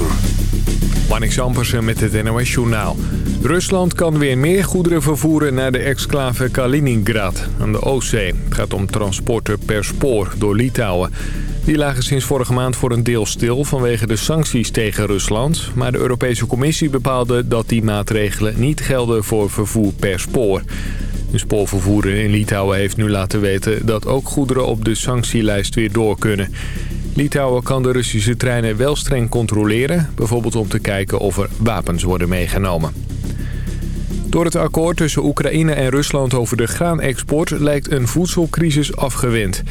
uur. Manik met het NOS-journaal. Rusland kan weer meer goederen vervoeren naar de exclave Kaliningrad aan de Oostzee. Het gaat om transporten per spoor door Litouwen. Die lagen sinds vorige maand voor een deel stil vanwege de sancties tegen Rusland. Maar de Europese Commissie bepaalde dat die maatregelen niet gelden voor vervoer per spoor. De spoorvervoerder in Litouwen heeft nu laten weten dat ook goederen op de sanctielijst weer door kunnen. Litouwen kan de Russische treinen wel streng controleren... bijvoorbeeld om te kijken of er wapens worden meegenomen. Door het akkoord tussen Oekraïne en Rusland over de graanexport... lijkt een voedselcrisis afgewend.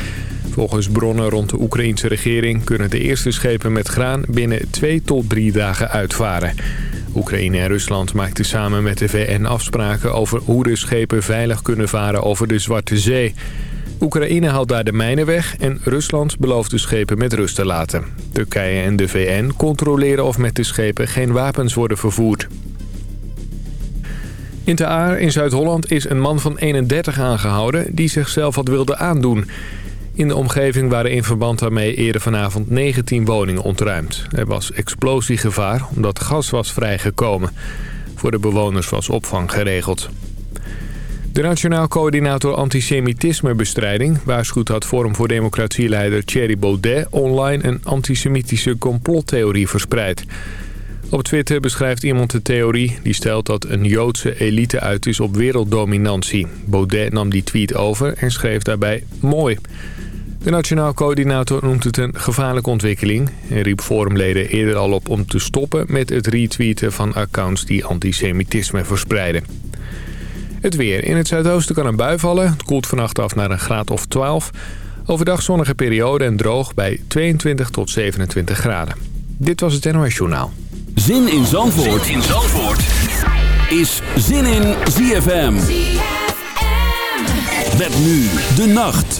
Volgens bronnen rond de Oekraïense regering... kunnen de eerste schepen met graan binnen twee tot drie dagen uitvaren. Oekraïne en Rusland maakten samen met de VN afspraken over hoe de schepen veilig kunnen varen over de Zwarte Zee... Oekraïne haalt daar de mijnen weg en Rusland belooft de schepen met rust te laten. Turkije en de VN controleren of met de schepen geen wapens worden vervoerd. In Te Aar in Zuid-Holland is een man van 31 aangehouden die zichzelf had wilde aandoen. In de omgeving waren in verband daarmee eerder vanavond 19 woningen ontruimd. Er was explosiegevaar omdat gas was vrijgekomen. Voor de bewoners was opvang geregeld. De Nationaal Coördinator Antisemitismebestrijding waarschuwt dat Forum voor democratieleider Thierry Baudet online een antisemitische complottheorie verspreidt. Op Twitter beschrijft iemand de theorie die stelt dat een Joodse elite uit is op werelddominantie. Baudet nam die tweet over en schreef daarbij mooi. De Nationaal Coördinator noemt het een gevaarlijke ontwikkeling... en riep forumleden eerder al op om te stoppen met het retweeten van accounts die antisemitisme verspreiden. Het weer. In het zuidoosten kan een bui vallen. Het koelt vannacht af naar een graad of 12. Overdag zonnige periode en droog bij 22 tot 27 graden. Dit was het NOS Journaal. Zin in Zandvoort, in Zandvoort. is Zin in ZFM. ZFM. Met nu de nacht.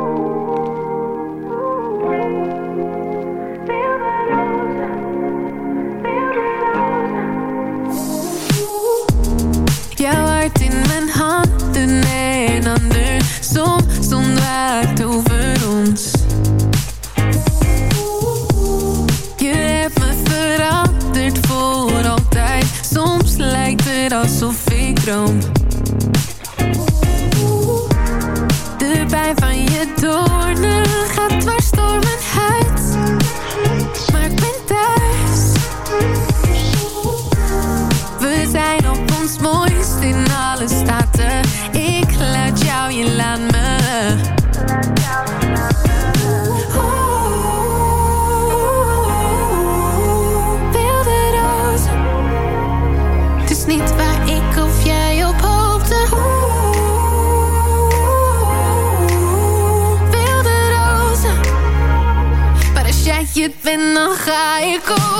you go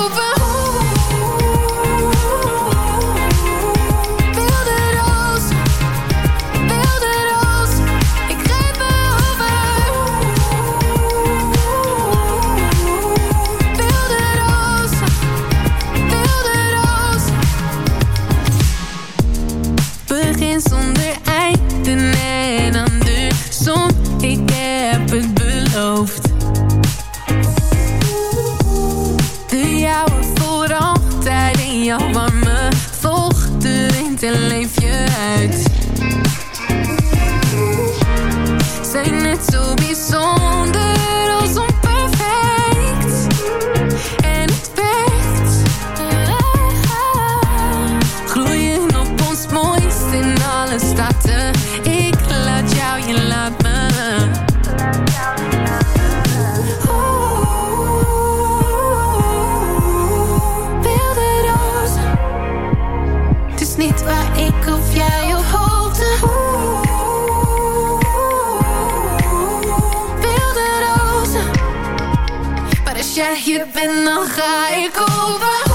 over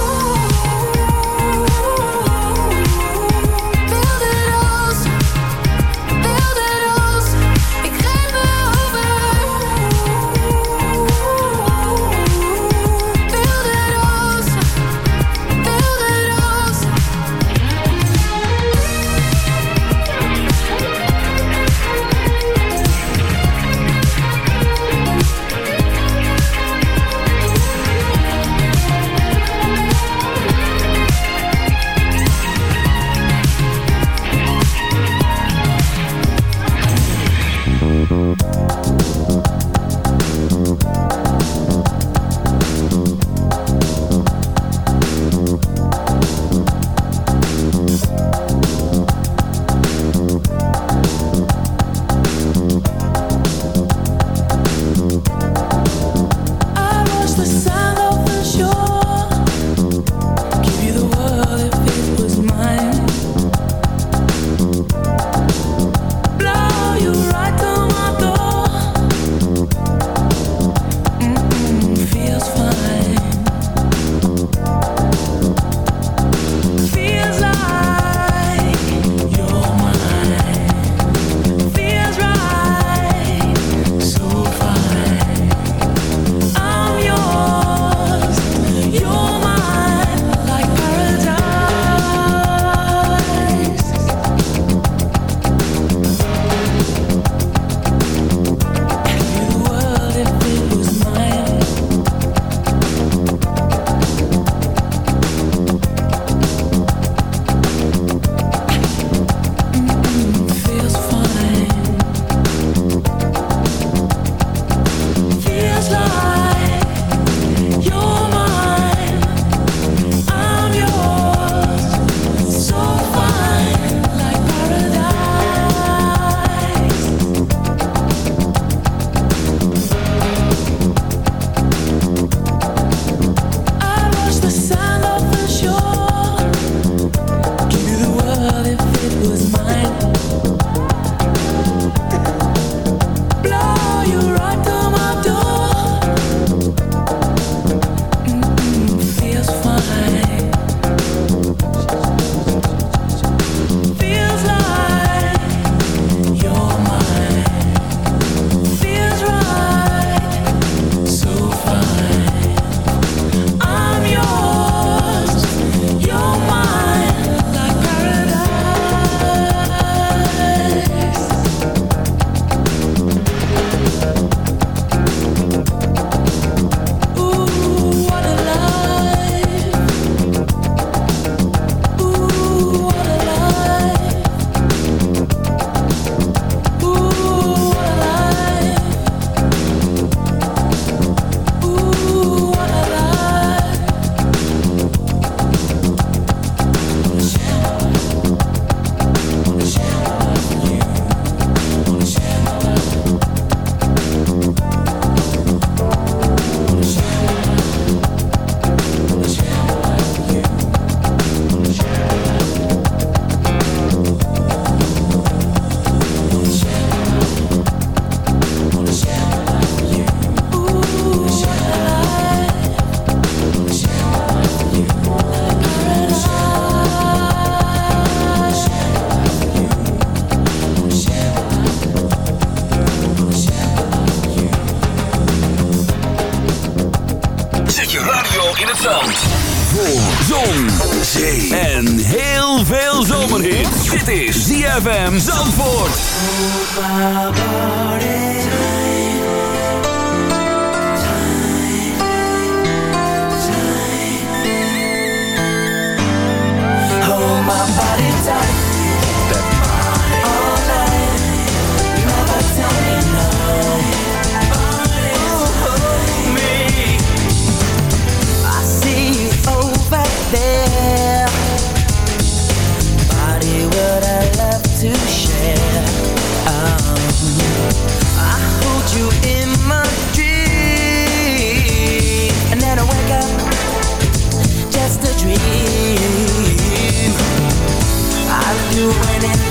ZFM Zandvoort.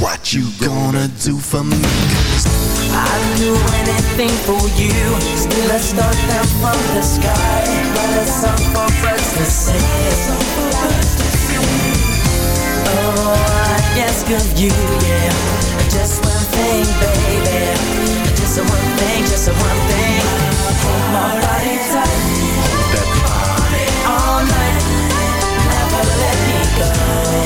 what you gonna do for me? i I'd do anything for you Still a star down from the sky But a song for us to sing Oh, I ask of you, yeah Just one thing, baby Just a one thing, just a one thing Hold my body tight Hold that body All night Never let me go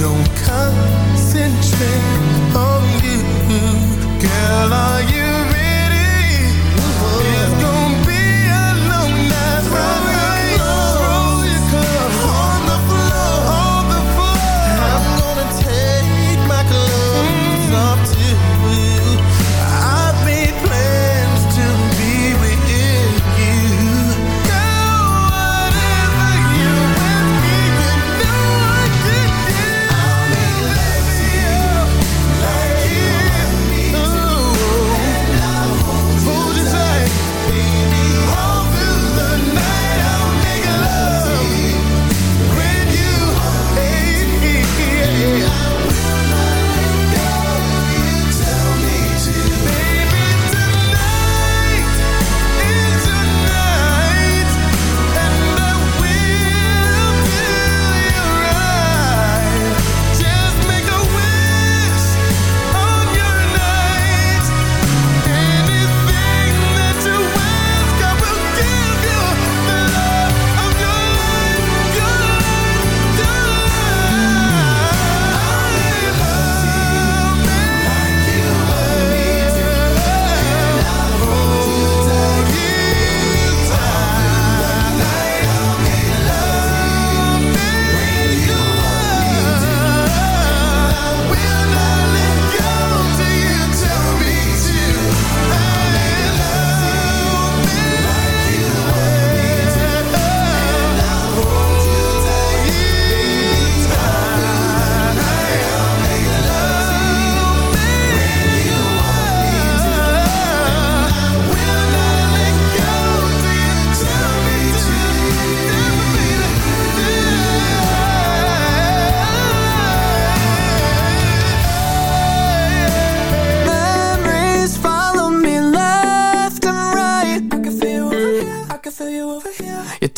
don't concentrate on you Girl, are you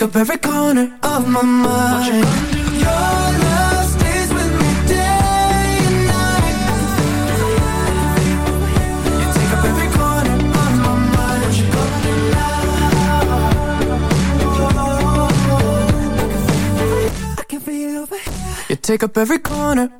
take up every corner of my mind Your love stays with me day and night You take up every corner of my mind You take up every corner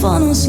van ons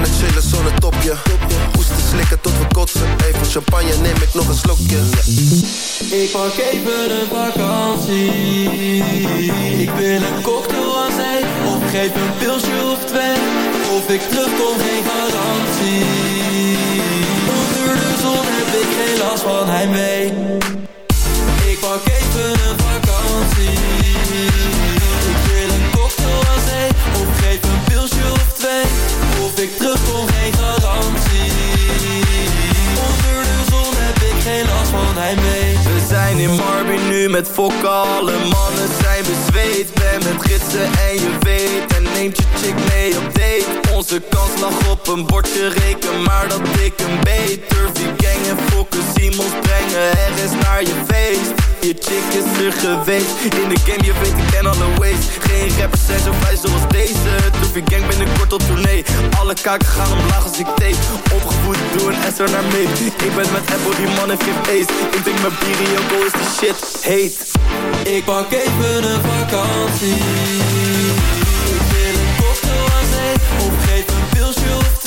aan het chillen zonder topje Hoesten slikken tot we kotsen Even champagne neem ik nog een slokje Ik pak even een vakantie Ik wil een cocktail aan zijn Of geef een pilsje of twee Of ik terugkom geen garantie Onder de zon heb ik geen last van hij mee. Ik pak even een vakantie Of ik geen garantie Onder de zon heb ik geen last van hij mee We zijn in Marby nu met fokkale Alle mannen zijn bezweet Ben met gidsen en je weet En neemt je chick mee op date de kans lag op een bordje rekenen, maar dat ik een beter gang en fokken Simons brengen is naar je feest. Je chick is er geweest, in de game je weet ik ken alle ways. Geen rappers zijn zo vrij zoals deze, ik gang kort op tournee. Alle kaken gaan omlaag als ik tape, opgevoed door een SR naar mee. Ik ben met Apple, die man heeft geen ace. Ik drink mijn bier en Joko is de shit, heet. Ik pak even een vakantie.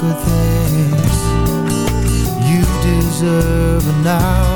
good things you deserve now